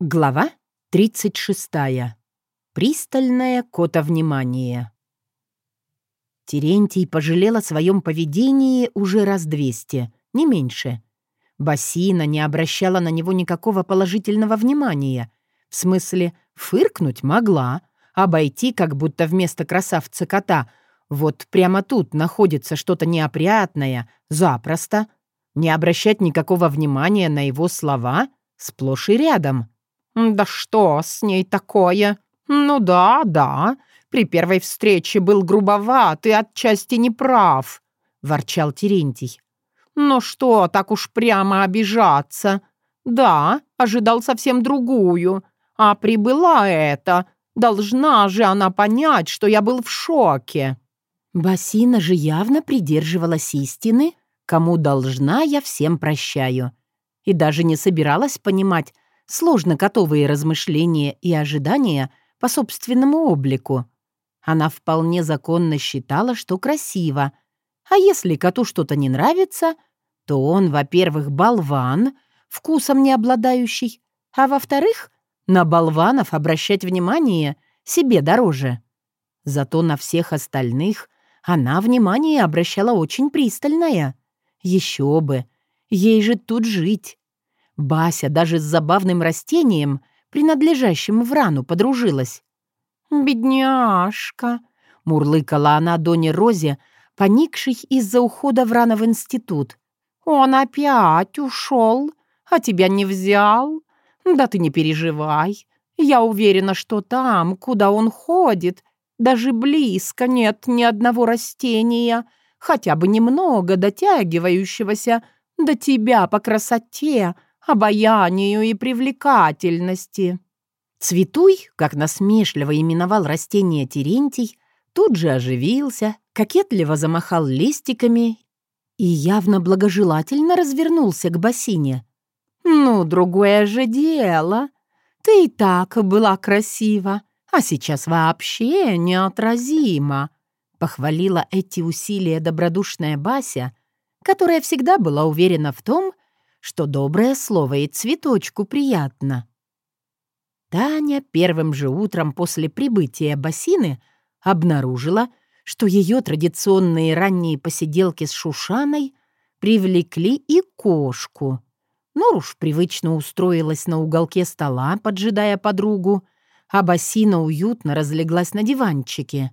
Глава 36. Пристальное котовнимание. Терентий пожалел о своем поведении уже раз двести, не меньше. Басина не обращала на него никакого положительного внимания. В смысле, фыркнуть могла, обойти, как будто вместо красавца кота вот прямо тут находится что-то неопрятное, запросто. Не обращать никакого внимания на его слова сплошь и рядом — «Да что с ней такое? Ну да, да, при первой встрече был грубоват и отчасти неправ», — ворчал Терентий. «Но что так уж прямо обижаться? Да, ожидал совсем другую, а прибыла это. Должна же она понять, что я был в шоке». Басина же явно придерживалась истины, кому должна, я всем прощаю. И даже не собиралась понимать, сложно готовые размышления и ожидания по собственному облику. Она вполне законно считала, что красиво. А если коту что-то не нравится, то он, во-первых, болван, вкусом не обладающий, а во-вторых, на болванов обращать внимание себе дороже. Зато на всех остальных она внимание обращала очень пристальное. Еще бы, ей же тут жить. Бася даже с забавным растением, принадлежащим Врану, подружилась. «Бедняжка!» — мурлыкала она Доне Розе, поникшей из-за ухода Врана в институт. «Он опять ушел, а тебя не взял? Да ты не переживай. Я уверена, что там, куда он ходит, даже близко нет ни одного растения, хотя бы немного дотягивающегося до тебя по красоте, обаянию и привлекательности. Цветуй, как насмешливо именовал растение Терентий, тут же оживился, кокетливо замахал листиками и явно благожелательно развернулся к бассейне. «Ну, другое же дело. Ты и так была красива, а сейчас вообще неотразима», — похвалила эти усилия добродушная Бася, которая всегда была уверена в том, что доброе слово и цветочку приятно. Таня первым же утром после прибытия бассины обнаружила, что ее традиционные ранние посиделки с Шушаной привлекли и кошку. Норуш привычно устроилась на уголке стола, поджидая подругу, а бассина уютно разлеглась на диванчике.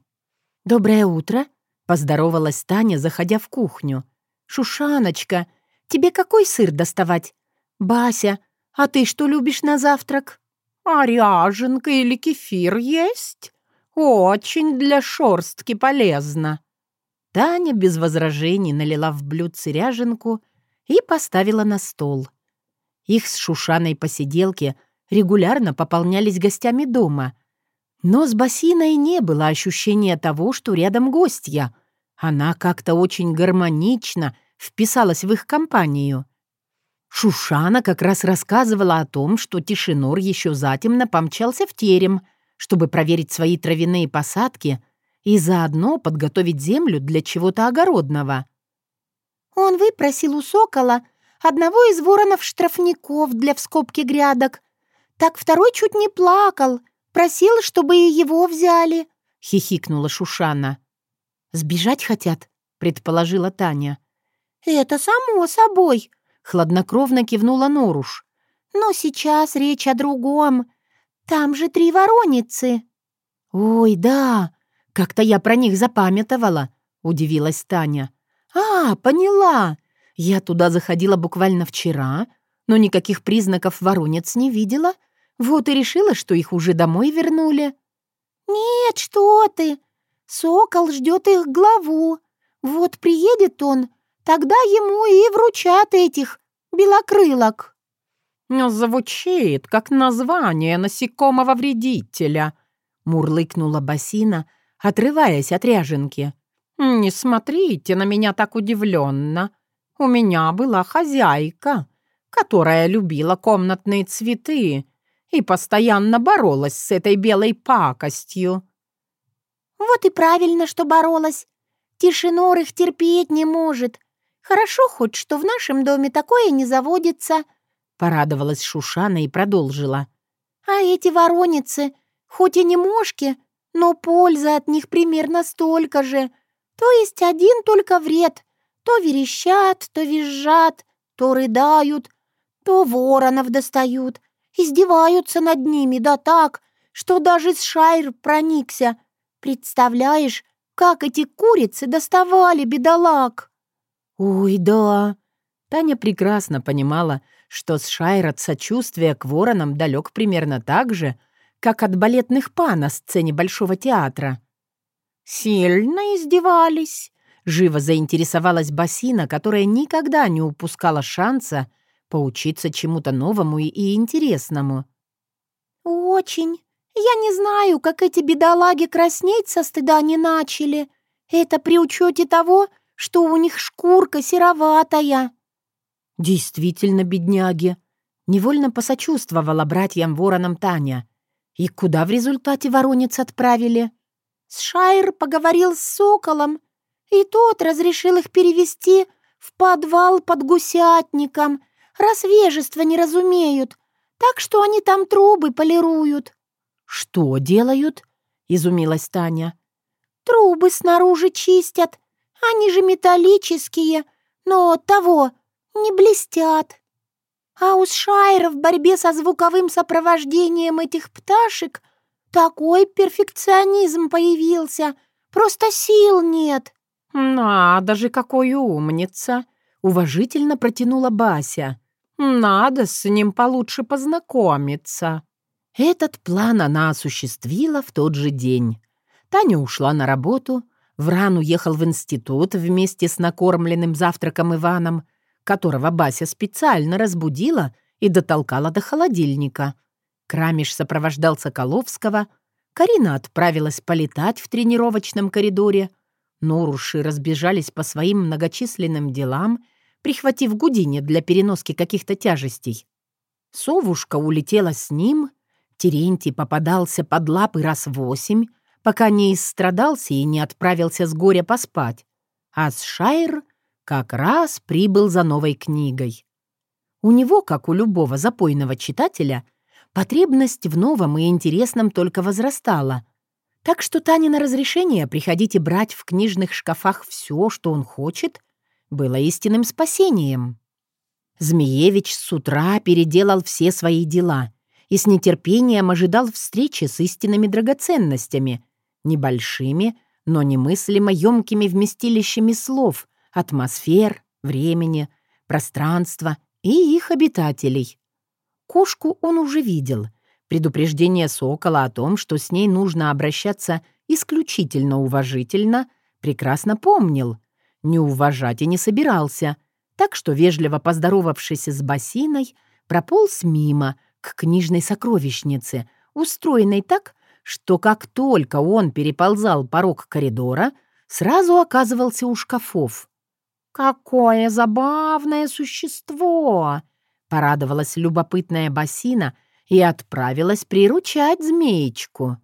«Доброе утро!» — поздоровалась Таня, заходя в кухню. «Шушаночка, Тебе какой сыр доставать? Бася, а ты что любишь на завтрак? А ряженка или кефир есть? Очень для шорстки полезно. Таня без возражений налила в блюдце ряженку и поставила на стол. Их с Шушаной посиделки регулярно пополнялись гостями дома. Но с Басиной не было ощущения того, что рядом гостья. Она как-то очень гармонично вписалась в их компанию. Шушана как раз рассказывала о том, что Тишинор еще затемно помчался в терем, чтобы проверить свои травяные посадки и заодно подготовить землю для чего-то огородного. «Он выпросил у сокола одного из воронов-штрафников для вскобки грядок. Так второй чуть не плакал, просил, чтобы и его взяли», — хихикнула Шушана. «Сбежать хотят», — предположила Таня. «Это само собой», — хладнокровно кивнула Норуш. «Но сейчас речь о другом. Там же три вороницы». «Ой, да, как-то я про них запамятовала», — удивилась Таня. «А, поняла. Я туда заходила буквально вчера, но никаких признаков воронец не видела. Вот и решила, что их уже домой вернули». «Нет, что ты! Сокол ждет их главу. Вот приедет он, Тогда ему и вручат этих белокрылок». «Звучит, как название насекомого-вредителя», — мурлыкнула Басина, отрываясь от ряженки. «Не смотрите на меня так удивленно. У меня была хозяйка, которая любила комнатные цветы и постоянно боролась с этой белой пакостью». «Вот и правильно, что боролась. Тишинор их терпеть не может. Хорошо хоть, что в нашем доме такое не заводится», — порадовалась Шушана и продолжила. А эти вороницы, хоть и не мошки, но польза от них примерно столько же. То есть один только вред. То верещат, то визжат, то рыдают, то воронов достают, издеваются над ними, да так, что даже Шайр проникся. Представляешь, как эти курицы доставали бедолаг? Ой, да. Таня прекрасно понимала, что Шайр от сочувствия к воронам далек примерно так же, как от балетных па на сцене Большого театра. «Сильно издевались?» — живо заинтересовалась Басина, которая никогда не упускала шанса поучиться чему-то новому и интересному. «Очень. Я не знаю, как эти бедолаги краснеть со стыда не начали. Это при учете того, что у них шкурка сероватая». «Действительно, бедняги!» Невольно посочувствовала братьям-воронам Таня. И куда в результате воронец отправили? Шайр поговорил с соколом, и тот разрешил их перевести в подвал под гусятником, раз вежество не разумеют, так что они там трубы полируют. «Что делают?» — изумилась Таня. «Трубы снаружи чистят. Они же металлические, но того не блестят. А у Шайра в борьбе со звуковым сопровождением этих пташек такой перфекционизм появился, просто сил нет». «Надо же, какой умница!» — уважительно протянула Бася. «Надо с ним получше познакомиться». Этот план она осуществила в тот же день. Таня ушла на работу, Вран уехал в институт вместе с накормленным завтраком Иваном, которого Бася специально разбудила и дотолкала до холодильника. Крамиш сопровождал Соколовского, Карина отправилась полетать в тренировочном коридоре, Норуши разбежались по своим многочисленным делам, прихватив гудине для переноски каких-то тяжестей. Совушка улетела с ним, Терентий попадался под лапы раз восемь, пока не истрадался и не отправился с горя поспать, а Сшайр как раз прибыл за новой книгой. У него, как у любого запойного читателя, потребность в новом и интересном только возрастала. Так что Танина разрешение приходить и брать в книжных шкафах все, что он хочет, было истинным спасением. Змеевич с утра переделал все свои дела и с нетерпением ожидал встречи с истинными драгоценностями, небольшими, но немыслимо емкими вместилищами слов, атмосфер, времени, пространства и их обитателей. Кошку он уже видел. Предупреждение сокола о том, что с ней нужно обращаться исключительно уважительно, прекрасно помнил. Не уважать и не собирался, так что, вежливо поздоровавшись с басиной, прополз мимо к книжной сокровищнице, устроенной так, что как только он переползал порог коридора, сразу оказывался у шкафов. «Какое забавное существо!» — порадовалась любопытная басина и отправилась приручать змеечку.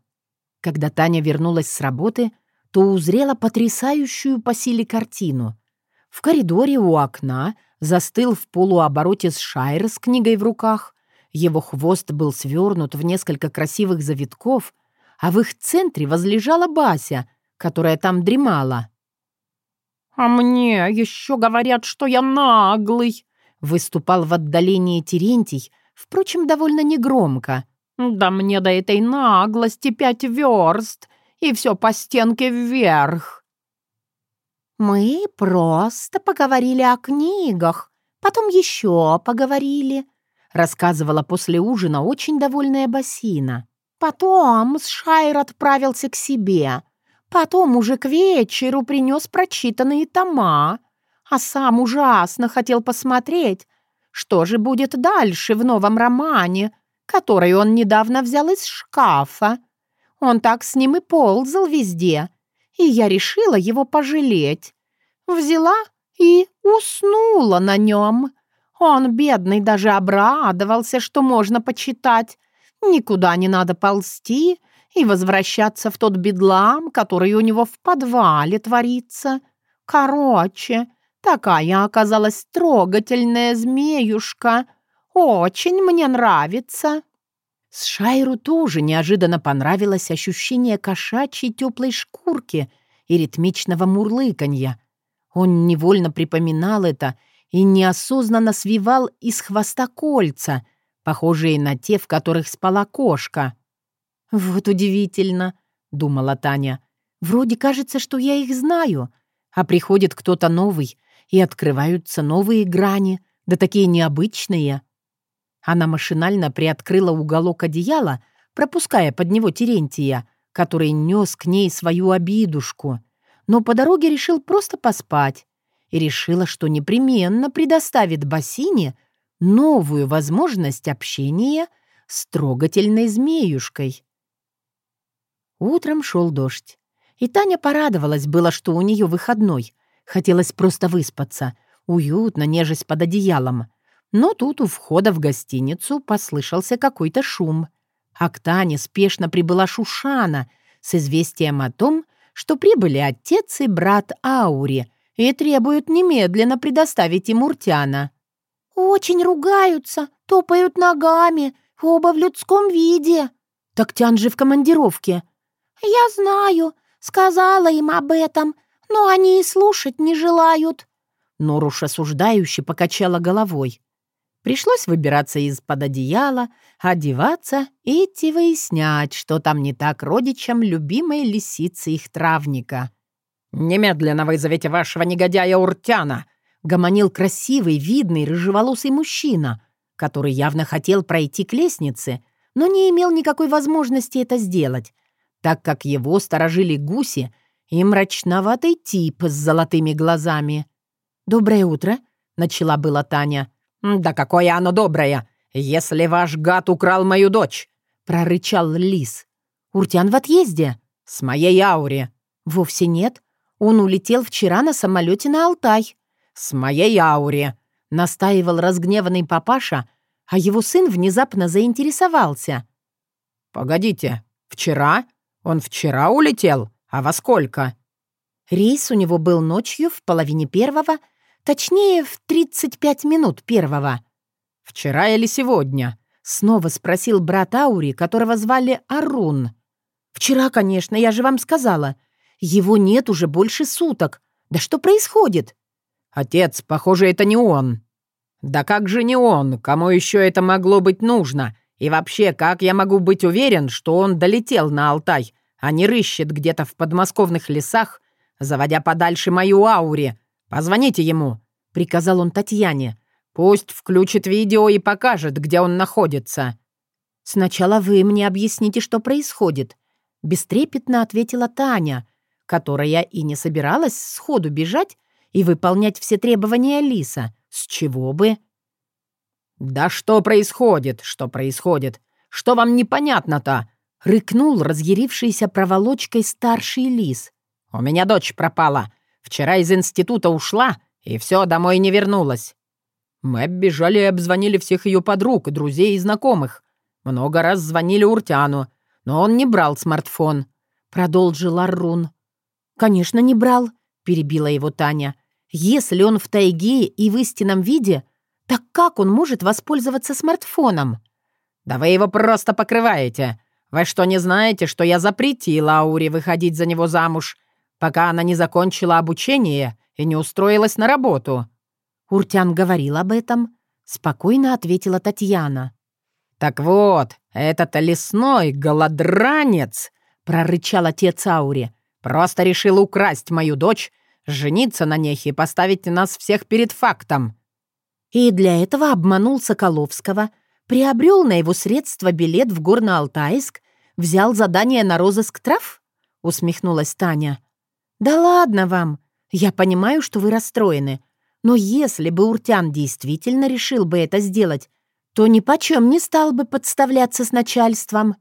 Когда Таня вернулась с работы, то узрела потрясающую по силе картину. В коридоре у окна застыл в полуобороте с Шайр с книгой в руках. Его хвост был свернут в несколько красивых завитков, а в их центре возлежала Бася, которая там дремала. «А мне еще говорят, что я наглый!» Выступал в отдалении Терентий, впрочем, довольно негромко. «Да мне до этой наглости пять верст, и все по стенке вверх!» «Мы просто поговорили о книгах, потом еще поговорили», рассказывала после ужина очень довольная Басина. «Потом Шайр отправился к себе, Потом уже к вечеру принес прочитанные тома, а сам ужасно хотел посмотреть, что же будет дальше в новом романе, который он недавно взял из шкафа. Он так с ним и ползал везде, и я решила его пожалеть. Взяла и уснула на нем. Он, бедный, даже обрадовался, что можно почитать. Никуда не надо ползти, и возвращаться в тот бедлам, который у него в подвале творится. Короче, такая оказалась трогательная змеюшка. Очень мне нравится». С Шайру тоже неожиданно понравилось ощущение кошачьей теплой шкурки и ритмичного мурлыканья. Он невольно припоминал это и неосознанно свивал из хвоста кольца, похожие на те, в которых спала кошка. «Вот удивительно», — думала Таня. «Вроде кажется, что я их знаю, а приходит кто-то новый, и открываются новые грани, да такие необычные». Она машинально приоткрыла уголок одеяла, пропуская под него Терентия, который нес к ней свою обидушку, но по дороге решил просто поспать и решила, что непременно предоставит Басине новую возможность общения с трогательной змеюшкой. Утром шел дождь. И Таня порадовалась было, что у нее выходной. Хотелось просто выспаться, уютно нежесть под одеялом. Но тут у входа в гостиницу послышался какой-то шум. А к Тане спешно прибыла Шушана с известием о том, что прибыли отец и брат Аури и требуют немедленно предоставить им Уртяна. «Очень ругаются, топают ногами, оба в людском виде». «Так Тян же в командировке», «Я знаю, сказала им об этом, но они и слушать не желают». Норуш осуждающе покачала головой. Пришлось выбираться из-под одеяла, одеваться и идти выяснять, что там не так родичам любимой лисицы их травника. «Немедленно вызовите вашего негодяя Уртяна!» — гомонил красивый, видный, рыжеволосый мужчина, который явно хотел пройти к лестнице, но не имел никакой возможности это сделать, так как его сторожили гуси и мрачноватый тип с золотыми глазами. «Доброе утро», — начала была Таня. «Да какое оно доброе, если ваш гад украл мою дочь!» — прорычал лис. «Уртян в отъезде?» «С моей ауре». «Вовсе нет. Он улетел вчера на самолете на Алтай». «С моей ауре», — настаивал разгневанный папаша, а его сын внезапно заинтересовался. «Погодите, вчера?» Он вчера улетел? А во сколько?» Рейс у него был ночью в половине первого, точнее, в 35 минут первого. «Вчера или сегодня?» — снова спросил брат Аури, которого звали Арун. «Вчера, конечно, я же вам сказала. Его нет уже больше суток. Да что происходит?» «Отец, похоже, это не он». «Да как же не он? Кому еще это могло быть нужно? И вообще, как я могу быть уверен, что он долетел на Алтай, а не рыщет где-то в подмосковных лесах, заводя подальше мою ауре. Позвоните ему», — приказал он Татьяне. «Пусть включит видео и покажет, где он находится». «Сначала вы мне объясните, что происходит», — бестрепетно ответила Таня, которая и не собиралась сходу бежать и выполнять все требования Лиса. С чего бы? «Да что происходит? Что происходит? Что вам непонятно-то?» — рыкнул разъярившийся проволочкой старший лис. «У меня дочь пропала. Вчера из института ушла, и все, домой не вернулась. Мы оббежали и обзвонили всех ее подруг, друзей и знакомых. Много раз звонили Уртяну, но он не брал смартфон», — продолжил Аррун. «Конечно, не брал», — перебила его Таня. «Если он в тайге и в истинном виде, так как он может воспользоваться смартфоном?» «Да вы его просто покрываете. Вы что, не знаете, что я запретила Ауре выходить за него замуж, пока она не закончила обучение и не устроилась на работу?» Уртян говорил об этом. Спокойно ответила Татьяна. «Так вот, этот лесной голодранец!» — прорычал отец Аури. «Просто решил украсть мою дочь, жениться на ней и поставить нас всех перед фактом». И для этого обманул Соколовского — приобрел на его средства билет в Горно-Алтайск, взял задание на розыск трав?» — усмехнулась Таня. «Да ладно вам. Я понимаю, что вы расстроены. Но если бы Уртян действительно решил бы это сделать, то ни почем не стал бы подставляться с начальством».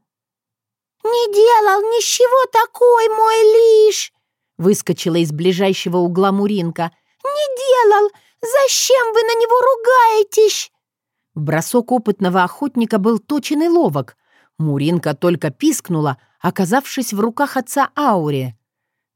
«Не делал ничего такой мой лиш!» Выскочила из ближайшего угла Муринка. «Не делал! Зачем вы на него ругаетесь?» Бросок опытного охотника был точен и ловок. Муринка только пискнула, оказавшись в руках отца Аури.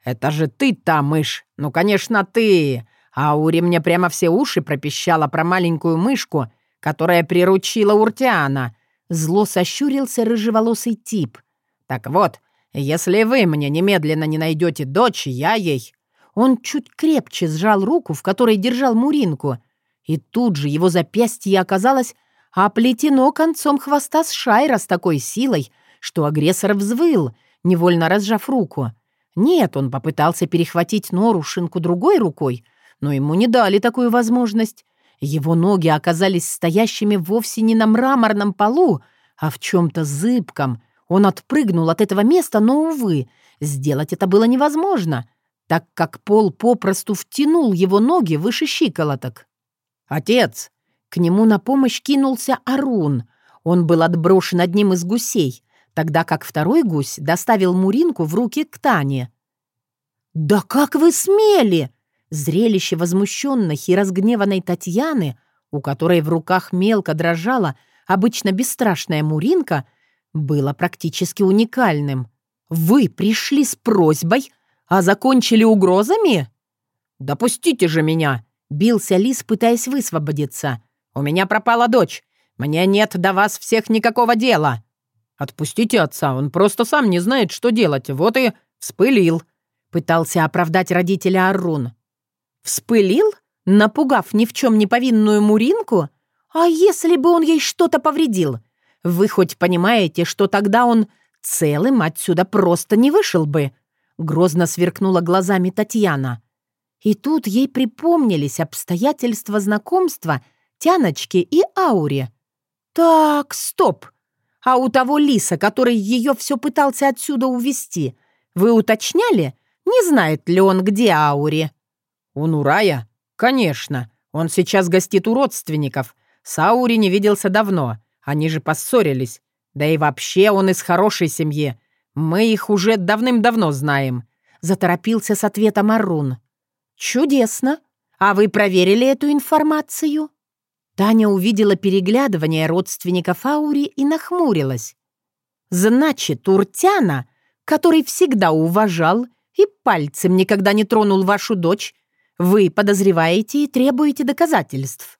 «Это же ты та мышь! Ну, конечно, ты!» Аури мне прямо все уши пропищала про маленькую мышку, которая приручила Уртиана. Зло сощурился рыжеволосый тип. «Так вот, если вы мне немедленно не найдете дочь, я ей...» Он чуть крепче сжал руку, в которой держал Муринку, и тут же его запястье оказалось оплетено концом хвоста с шайра с такой силой, что агрессор взвыл, невольно разжав руку. Нет, он попытался перехватить нору шинку другой рукой, но ему не дали такую возможность. Его ноги оказались стоящими вовсе не на мраморном полу, а в чем-то зыбком. Он отпрыгнул от этого места, но, увы, сделать это было невозможно, так как пол попросту втянул его ноги выше щиколоток. «Отец!» К нему на помощь кинулся Арун. Он был отброшен одним из гусей, тогда как второй гусь доставил Муринку в руки к Тане. «Да как вы смели!» Зрелище возмущенной и разгневанной Татьяны, у которой в руках мелко дрожала обычно бесстрашная Муринка, было практически уникальным. «Вы пришли с просьбой, а закончили угрозами?» «Допустите же меня!» — бился Лис, пытаясь высвободиться. «У меня пропала дочь. Мне нет до вас всех никакого дела». «Отпустите отца, он просто сам не знает, что делать, вот и вспылил», — пытался оправдать родителя Арун. Вспылил, напугав ни в чем не повинную Муринку? А если бы он ей что-то повредил? Вы хоть понимаете, что тогда он целым отсюда просто не вышел бы?» Грозно сверкнула глазами Татьяна. И тут ей припомнились обстоятельства знакомства Тяночки и Аури. «Так, стоп! А у того лиса, который ее все пытался отсюда увести, вы уточняли, не знает ли он, где Аури?» «У Нурая? Конечно. Он сейчас гостит у родственников. С Аури не виделся давно. Они же поссорились. Да и вообще он из хорошей семьи. Мы их уже давным-давно знаем», — заторопился с ответом Арун. «Чудесно. А вы проверили эту информацию?» Таня увидела переглядывание родственников Аури и нахмурилась. «Значит, Уртяна, который всегда уважал и пальцем никогда не тронул вашу дочь, вы подозреваете и требуете доказательств.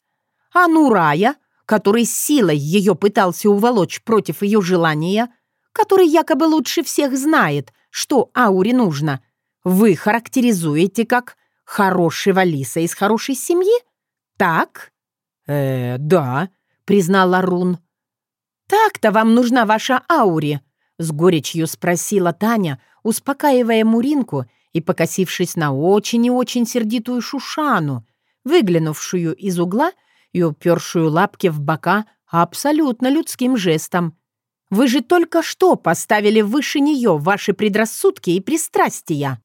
А Нурая, который силой ее пытался уволочь против ее желания, который якобы лучше всех знает, что Ауре нужно, вы характеризуете как хорошего лиса из хорошей семьи? Так? «Э, да», — признал Арун. «Так-то вам нужна ваша Аури?» — с горечью спросила Таня, успокаивая Муринку и покосившись на очень и очень сердитую Шушану, выглянувшую из угла и упершую лапки в бока абсолютно людским жестом. «Вы же только что поставили выше нее ваши предрассудки и пристрастия!»